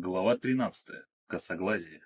Глава 13. Косоглазие.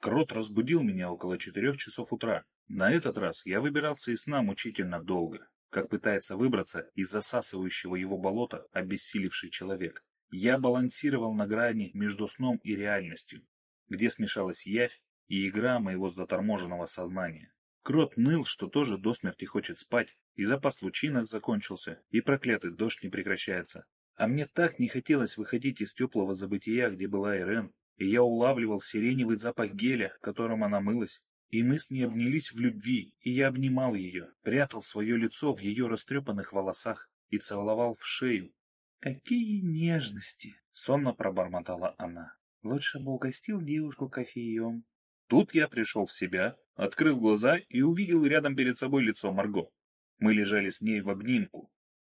Крот разбудил меня около четырех часов утра. На этот раз я выбирался из сна мучительно долго, как пытается выбраться из засасывающего его болота обессилевший человек. Я балансировал на грани между сном и реальностью, где смешалась явь и игра моего заторможенного сознания. Крот ныл, что тоже до смерти хочет спать, и запас лучинок закончился, и проклятый дождь не прекращается. А мне так не хотелось выходить из теплого забытия, где была Ирен, и я улавливал сиреневый запах геля, которым она мылась. И мы с ней обнялись в любви, и я обнимал ее, прятал свое лицо в ее растрепанных волосах и целовал в шею. «Какие нежности!» — сонно пробормотала она. «Лучше бы угостил девушку кофеем». Тут я пришел в себя, открыл глаза и увидел рядом перед собой лицо Марго. Мы лежали с ней в обнимку,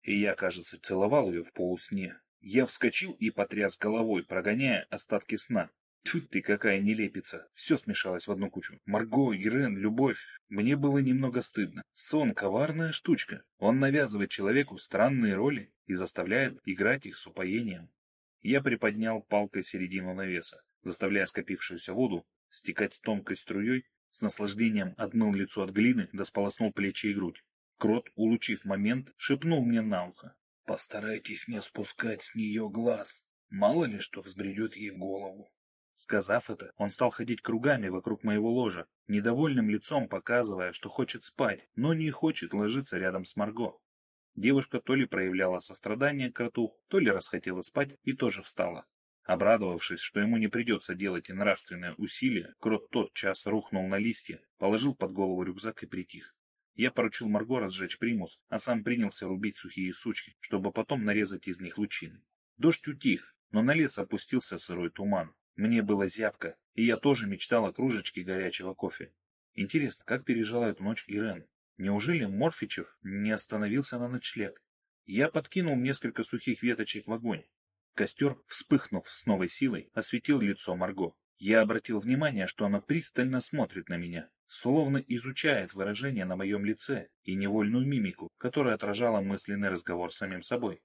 и я, кажется, целовал ее в полусне. Я вскочил и потряс головой, прогоняя остатки сна. Тут ты какая нелепица. Все смешалось в одну кучу. Марго, Ирен, любовь. Мне было немного стыдно. Сон — коварная штучка. Он навязывает человеку странные роли и заставляет играть их с упоением. Я приподнял палкой середину навеса, заставляя скопившуюся воду стекать тонкой струей, с наслаждением отмыл лицо от глины да сполоснул плечи и грудь. Крот, улучив момент, шепнул мне на ухо. «Постарайтесь не спускать с нее глаз. Мало ли что взбредет ей в голову». Сказав это, он стал ходить кругами вокруг моего ложа, недовольным лицом показывая, что хочет спать, но не хочет ложиться рядом с Марго. Девушка то ли проявляла сострадание к кроту, то ли расхотела спать и тоже встала. Обрадовавшись, что ему не придется делать и нравственное усилие, крот тот час рухнул на листья, положил под голову рюкзак и притих. Я поручил Марго разжечь примус, а сам принялся рубить сухие сучки, чтобы потом нарезать из них лучины. Дождь утих, но на лес опустился сырой туман. Мне было зябко, и я тоже мечтал о кружечке горячего кофе. Интересно, как пережила эту ночь Ирен? Неужели Морфичев не остановился на ночлег? Я подкинул несколько сухих веточек в огонь. Костер, вспыхнув с новой силой, осветил лицо Марго. Я обратил внимание, что она пристально смотрит на меня словно изучает выражение на моем лице и невольную мимику, которая отражала мысленный разговор с самим собой.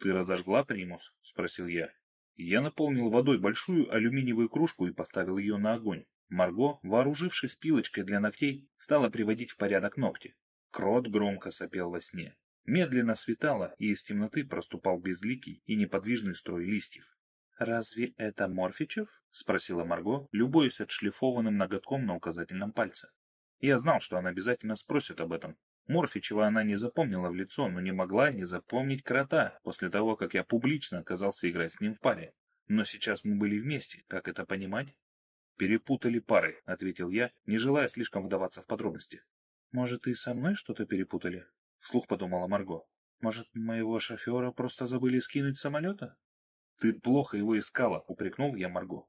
«Ты разожгла примус?» — спросил я. Я наполнил водой большую алюминиевую кружку и поставил ее на огонь. Марго, вооружившись пилочкой для ногтей, стала приводить в порядок ногти. Крот громко сопел во сне. Медленно светало, и из темноты проступал безликий и неподвижный строй листьев. «Разве это Морфичев?» — спросила Марго, любуясь отшлифованным ноготком на указательном пальце. Я знал, что она обязательно спросит об этом. Морфичева она не запомнила в лицо, но не могла не запомнить крота после того, как я публично оказался играть с ним в паре. Но сейчас мы были вместе, как это понимать? «Перепутали пары», — ответил я, не желая слишком вдаваться в подробности. «Может, и со мной что-то перепутали?» — вслух подумала Марго. «Может, моего шофера просто забыли скинуть с самолета?» «Ты плохо его искала», — упрекнул я Марго.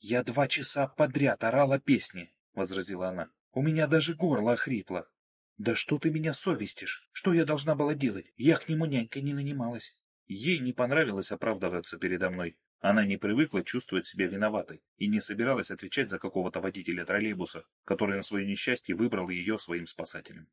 «Я два часа подряд орала песни», — возразила она. «У меня даже горло охрипло». «Да что ты меня совестишь? Что я должна была делать? Я к нему нянькой не нанималась». Ей не понравилось оправдываться передо мной. Она не привыкла чувствовать себя виноватой и не собиралась отвечать за какого-то водителя троллейбуса, который на свое несчастье выбрал ее своим спасателем.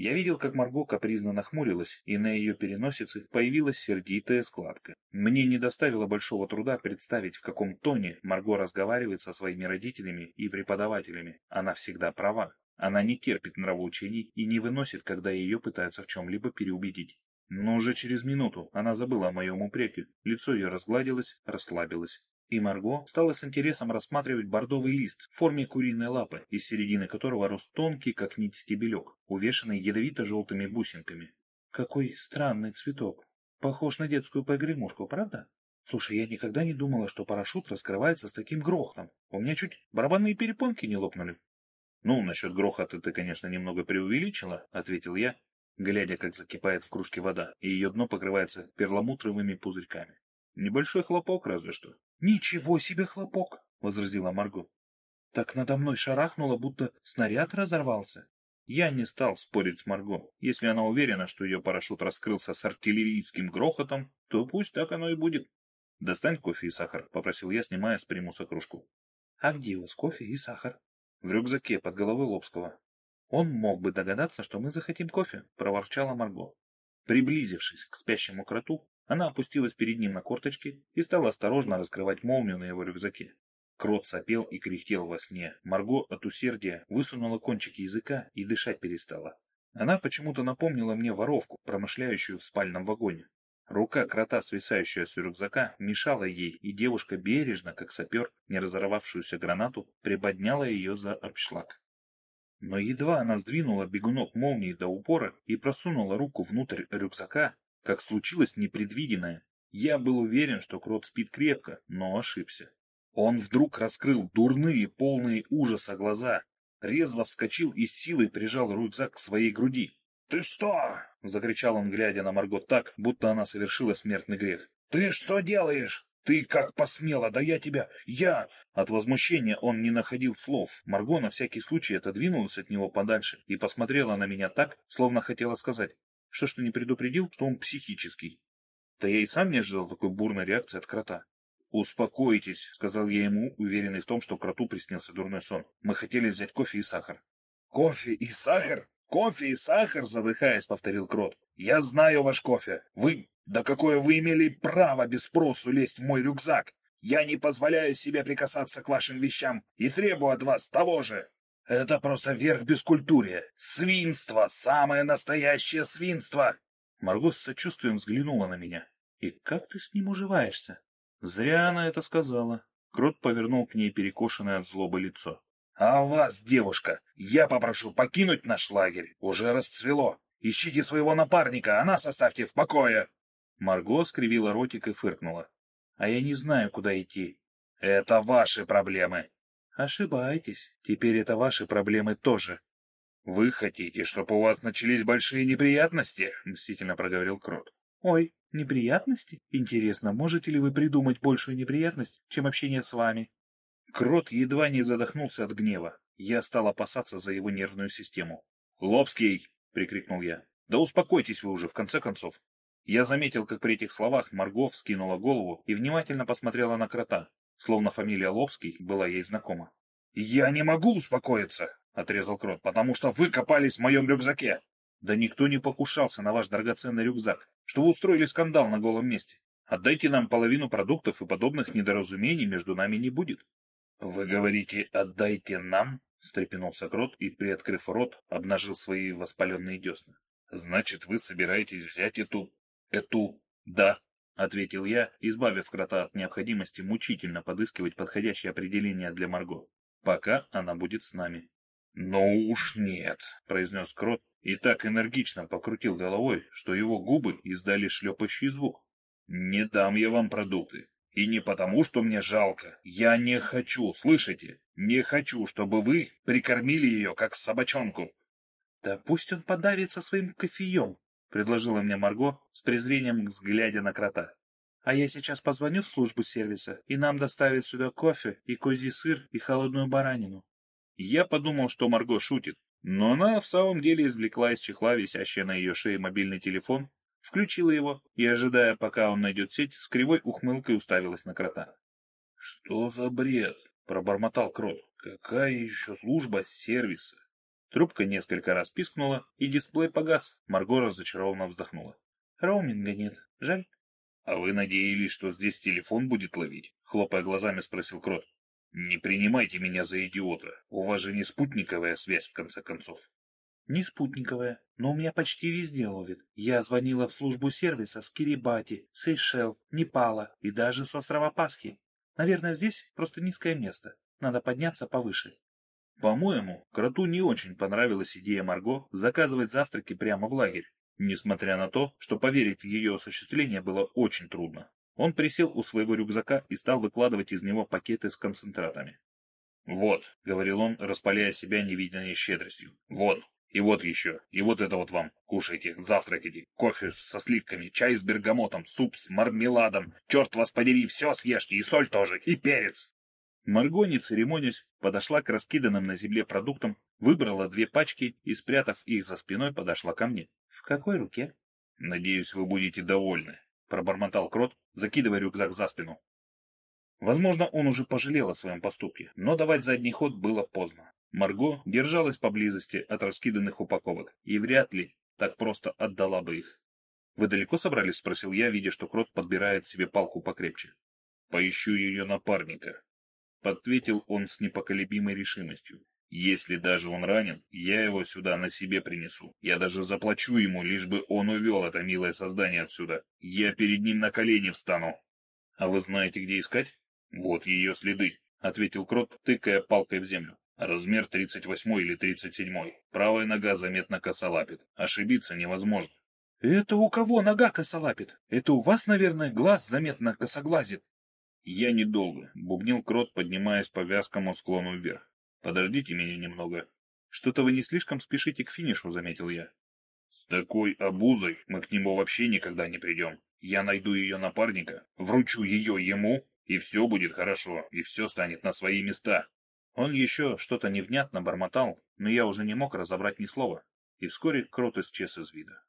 Я видел, как Марго капризно нахмурилась, и на ее переносице появилась сердитая складка. Мне не доставило большого труда представить, в каком тоне Марго разговаривает со своими родителями и преподавателями. Она всегда права. Она не терпит нравоучений и не выносит, когда ее пытаются в чем-либо переубедить. Но уже через минуту она забыла о моем упреке, лицо ее разгладилось, расслабилось. И Марго стала с интересом рассматривать бордовый лист в форме куриной лапы, из середины которого рос тонкий, как нить стебелек, увешанный ядовито-желтыми бусинками. Какой странный цветок. Похож на детскую погремушку, правда? Слушай, я никогда не думала, что парашют раскрывается с таким грохотом. У меня чуть барабанные перепонки не лопнули. Ну, насчет грохота ты, конечно, немного преувеличила, ответил я, глядя, как закипает в кружке вода, и ее дно покрывается перламутровыми пузырьками. Небольшой хлопок разве что. «Ничего себе хлопок!» — возразила Марго. «Так надо мной шарахнуло, будто снаряд разорвался». Я не стал спорить с Марго. Если она уверена, что ее парашют раскрылся с артиллерийским грохотом, то пусть так оно и будет. «Достань кофе и сахар», — попросил я, снимая с примуса кружку. «А где у вас кофе и сахар?» «В рюкзаке под головой Лобского». «Он мог бы догадаться, что мы захотим кофе», — проворчала Марго. Приблизившись к спящему кроту, Она опустилась перед ним на корточки и стала осторожно раскрывать молнию на его рюкзаке. Крот сопел и кряхтел во сне. Марго от усердия высунула кончик языка и дышать перестала. Она почему-то напомнила мне воровку, промышляющую в спальном вагоне. Рука крота, свисающая с рюкзака, мешала ей, и девушка бережно, как сапер, не разорвавшуюся гранату, приподняла ее за обшлаг. Но едва она сдвинула бегунок молнии до упора и просунула руку внутрь рюкзака, как случилось непредвиденное. Я был уверен, что крот спит крепко, но ошибся. Он вдруг раскрыл дурные, полные ужаса глаза, резво вскочил и силой прижал рюкзак к своей груди. «Ты что?» — закричал он, глядя на Марго так, будто она совершила смертный грех. «Ты что делаешь? Ты как посмела? Да я тебя... Я...» От возмущения он не находил слов. Марго на всякий случай отодвинулась от него подальше и посмотрела на меня так, словно хотела сказать. Что ж ты не предупредил, что он психический? Да я и сам не ожидал такой бурной реакции от крота. «Успокойтесь», — сказал я ему, уверенный в том, что кроту приснился дурной сон. «Мы хотели взять кофе и сахар». «Кофе и сахар? Кофе и сахар?» — задыхаясь, повторил крот. «Я знаю ваш кофе. Вы... Да какое вы имели право без спросу лезть в мой рюкзак? Я не позволяю себе прикасаться к вашим вещам и требую от вас того же. Это просто верх бескультурия. Свинство, самое настоящее свинство!» Марго с сочувствием взглянула на меня. «И как ты с ним уживаешься?» Зря она это сказала. Крот повернул к ней перекошенное от злобы лицо. «А вас, девушка, я попрошу покинуть наш лагерь. Уже расцвело. Ищите своего напарника, а нас оставьте в покое!» Марго скривила ротик и фыркнула. «А я не знаю, куда идти». «Это ваши проблемы». «Ошибаетесь. Теперь это ваши проблемы тоже». «Вы хотите, чтобы у вас начались большие неприятности?» — мстительно проговорил Крот. «Ой, неприятности? Интересно, можете ли вы придумать большую неприятность, чем общение с вами?» Крот едва не задохнулся от гнева. Я стал опасаться за его нервную систему. «Лобский!» — прикрикнул я. «Да успокойтесь вы уже, в конце концов!» Я заметил, как при этих словах Марго вскинула голову и внимательно посмотрела на крота, словно фамилия Лобский была ей знакома. «Я не могу успокоиться!» — отрезал крот, — «потому что вы копались в моем рюкзаке!» Да никто не покушался на ваш драгоценный рюкзак, что вы устроили скандал на голом месте. Отдайте нам половину продуктов, и подобных недоразумений между нами не будет. — Вы говорите, отдайте нам? — встрепенулся Крот и, приоткрыв рот, обнажил свои воспаленные десны. — Значит, вы собираетесь взять эту... эту... да, — ответил я, избавив Крота от необходимости мучительно подыскивать подходящее определение для Марго. Пока она будет с нами. — Ну уж нет, — произнес Крот, и так энергично покрутил головой, что его губы издали шлепающий звук. «Не дам я вам продукты. И не потому, что мне жалко. Я не хочу, слышите? Не хочу, чтобы вы прикормили ее, как собачонку». «Да пусть он подавится своим кофеем», — предложила мне Марго с презрением взглядя на крота. «А я сейчас позвоню в службу сервиса, и нам доставят сюда кофе и козий сыр и холодную баранину». Я подумал, что Марго шутит, но она в самом деле извлекла из чехла висящий на ее шее мобильный телефон, включила его и, ожидая, пока он найдет сеть, с кривой ухмылкой уставилась на крота. — Что за бред? — пробормотал крот. — Какая еще служба сервиса? Трубка несколько раз пискнула, и дисплей погас. Марго разочарованно вздохнула. — Роуминга нет. Жаль. — А вы надеялись, что здесь телефон будет ловить? — хлопая глазами спросил крот. Не принимайте меня за идиота. У вас же не спутниковая связь, в конце концов. Не спутниковая, но у меня почти везде ловит. Я звонила в службу сервиса с Кирибати, Сейшел, Непала и даже с острова Пасхи. Наверное, здесь просто низкое место. Надо подняться повыше. По-моему, Кроту не очень понравилась идея Марго заказывать завтраки прямо в лагерь, несмотря на то, что поверить в ее осуществление было очень трудно. Он присел у своего рюкзака и стал выкладывать из него пакеты с концентратами. «Вот», — говорил он, распаляя себя невиданной щедростью, — «вон, и вот еще, и вот это вот вам. Кушайте, завтракайте, кофе со сливками, чай с бергамотом, суп с мармеладом. Черт вас подери, все съешьте, и соль тоже, и перец. Марго, не церемонясь, подошла к раскиданным на земле продуктам, выбрала две пачки и, спрятав их за спиной, подошла ко мне. — В какой руке? — Надеюсь, вы будете довольны, — пробормотал Крот, закидывая рюкзак за спину. Возможно, он уже пожалел о своем поступке, но давать задний ход было поздно. Марго держалась поблизости от раскиданных упаковок и вряд ли так просто отдала бы их. «Вы далеко собрались?» — спросил я, видя, что Крот подбирает себе палку покрепче. «Поищу ее напарника», — подтветил он с непоколебимой решимостью. «Если даже он ранен, я его сюда на себе принесу. Я даже заплачу ему, лишь бы он увел это милое создание отсюда. Я перед ним на колени встану». «А вы знаете, где искать?» «Вот ее следы», — ответил Крот, тыкая палкой в землю. Размер 38 или 37. Правая нога заметно косолапит. Ошибиться невозможно. «Это у кого нога косолапит? Это у вас, наверное, глаз заметно косоглазит?» «Я недолго», — бубнил Крот, поднимаясь по вязкому склону вверх. «Подождите меня немного». «Что-то вы не слишком спешите к финишу», — заметил я. «С такой обузой мы к нему вообще никогда не придем. Я найду ее напарника, вручу ее ему, и все будет хорошо, и все станет на свои места». Он еще что-то невнятно бормотал, но я уже не мог разобрать ни слова, и вскоре крот исчез из вида.